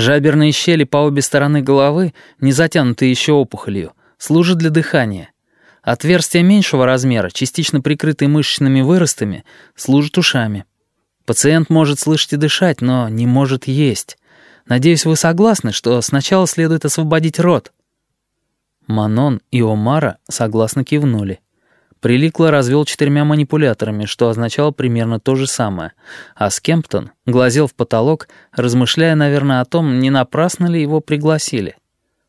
Жаберные щели по обе стороны головы, не затянутые еще опухолью, служат для дыхания. Отверстия меньшего размера, частично прикрытые мышечными выростами, служат ушами. Пациент может слышать и дышать, но не может есть. Надеюсь, вы согласны, что сначала следует освободить рот. Манон и Омара согласно кивнули. Приликло развел четырьмя манипуляторами, что означало примерно то же самое, а Скемптон глазел в потолок, размышляя, наверное, о том, не напрасно ли его пригласили.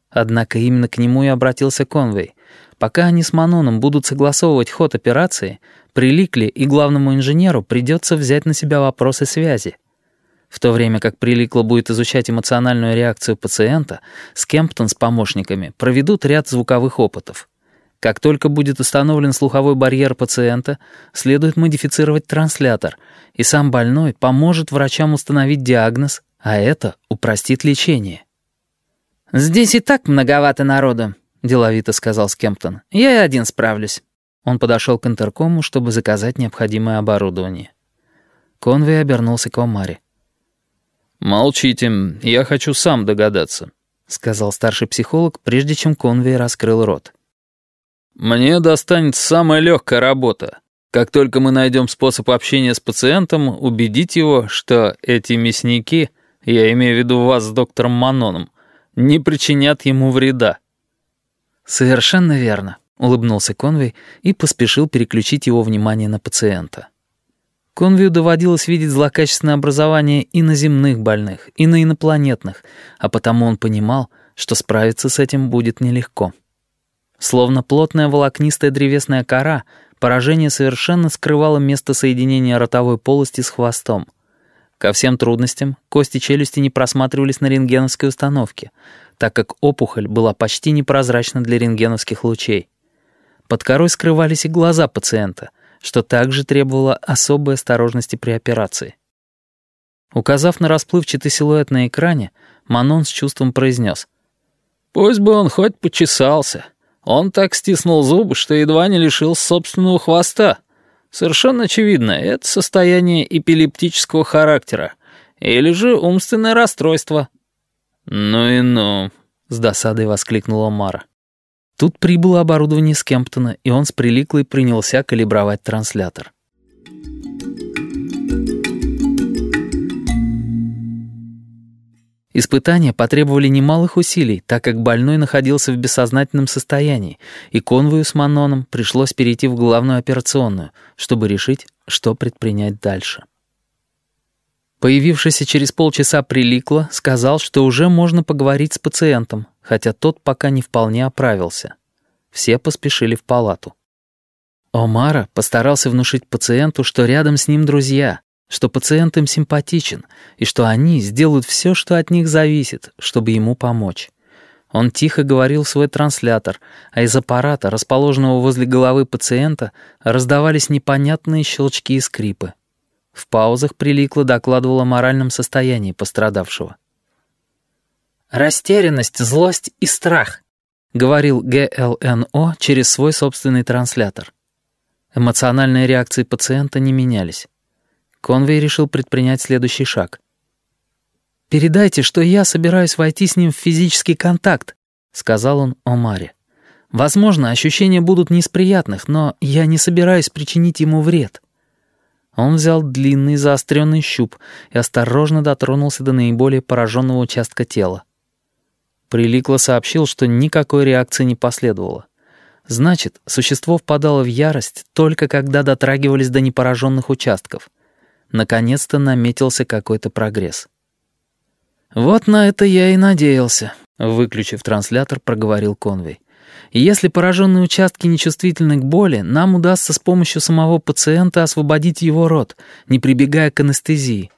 Однако именно к нему и обратился Конвей. Пока они с Маноном будут согласовывать ход операции, Приликле и главному инженеру придется взять на себя вопросы связи. В то время как Приликло будет изучать эмоциональную реакцию пациента, Скемптон с помощниками проведут ряд звуковых опытов. Как только будет установлен слуховой барьер пациента, следует модифицировать транслятор, и сам больной поможет врачам установить диагноз, а это упростит лечение. «Здесь и так многовато народу», — деловито сказал Скемптон. «Я и один справлюсь». Он подошел к интеркому, чтобы заказать необходимое оборудование. Конвей обернулся к Омаре. «Молчите, я хочу сам догадаться», — сказал старший психолог, прежде чем Конвей раскрыл рот. «Мне достанется самая легкая работа. Как только мы найдем способ общения с пациентом, убедить его, что эти мясники, я имею в виду вас с доктором Маноном, не причинят ему вреда». «Совершенно верно», — улыбнулся Конвей и поспешил переключить его внимание на пациента. Конвию доводилось видеть злокачественное образование и на земных больных, и на инопланетных, а потому он понимал, что справиться с этим будет нелегко. Словно плотная волокнистая древесная кора, поражение совершенно скрывало место соединения ротовой полости с хвостом. Ко всем трудностям кости челюсти не просматривались на рентгеновской установке, так как опухоль была почти непрозрачна для рентгеновских лучей. Под корой скрывались и глаза пациента, что также требовало особой осторожности при операции. Указав на расплывчатый силуэт на экране, Манон с чувством произнес. «Пусть бы он хоть почесался». Он так стиснул зубы, что едва не лишил собственного хвоста. Совершенно очевидно, это состояние эпилептического характера. Или же умственное расстройство. «Ну и ну», — с досадой воскликнула Мара. Тут прибыло оборудование с Кемптона, и он с приликлой принялся калибровать транслятор. Испытания потребовали немалых усилий, так как больной находился в бессознательном состоянии, и конвою с Маноном пришлось перейти в главную операционную, чтобы решить, что предпринять дальше. Появившийся через полчаса Приликло сказал, что уже можно поговорить с пациентом, хотя тот пока не вполне оправился. Все поспешили в палату. Омара постарался внушить пациенту, что рядом с ним друзья, что пациент им симпатичен и что они сделают все, что от них зависит, чтобы ему помочь. Он тихо говорил в свой транслятор, а из аппарата, расположенного возле головы пациента, раздавались непонятные щелчки и скрипы. В паузах Приликло докладывал о моральном состоянии пострадавшего. «Растерянность, злость и страх», — говорил ГЛНО через свой собственный транслятор. Эмоциональные реакции пациента не менялись. Конвей решил предпринять следующий шаг. «Передайте, что я собираюсь войти с ним в физический контакт», — сказал он Омаре. «Возможно, ощущения будут не из приятных, но я не собираюсь причинить ему вред». Он взял длинный заостренный щуп и осторожно дотронулся до наиболее пораженного участка тела. Приликло сообщил, что никакой реакции не последовало. Значит, существо впадало в ярость только когда дотрагивались до непораженных участков — Наконец-то наметился какой-то прогресс. «Вот на это я и надеялся», — выключив транслятор, проговорил Конвей. «Если пораженные участки нечувствительны к боли, нам удастся с помощью самого пациента освободить его рот, не прибегая к анестезии.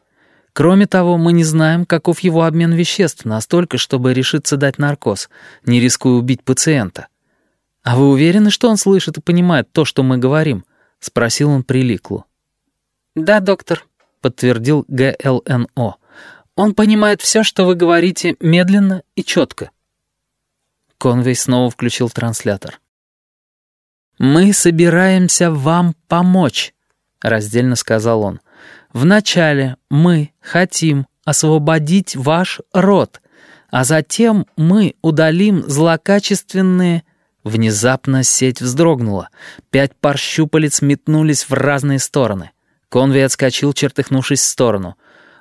Кроме того, мы не знаем, каков его обмен веществ настолько, чтобы решиться дать наркоз, не рискуя убить пациента. А вы уверены, что он слышит и понимает то, что мы говорим?» — спросил он Приликлу. «Да, доктор», — подтвердил ГЛНО. «Он понимает все, что вы говорите, медленно и четко». Конвей снова включил транслятор. «Мы собираемся вам помочь», — раздельно сказал он. «Вначале мы хотим освободить ваш род, А затем мы удалим злокачественные...» Внезапно сеть вздрогнула. Пять пар щупалец метнулись в разные стороны. Конвей отскочил, чертыхнувшись в сторону.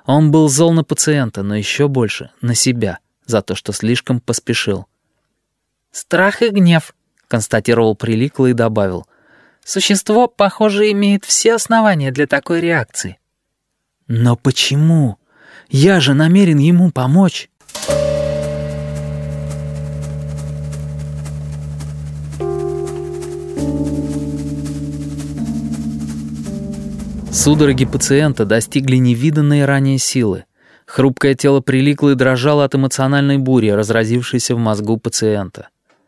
Он был зол на пациента, но еще больше — на себя, за то, что слишком поспешил. «Страх и гнев», — констатировал Приликло и добавил. «Существо, похоже, имеет все основания для такой реакции». «Но почему? Я же намерен ему помочь». Судороги пациента достигли невиданной ранее силы. Хрупкое тело приликло и дрожало от эмоциональной бури, разразившейся в мозгу пациента.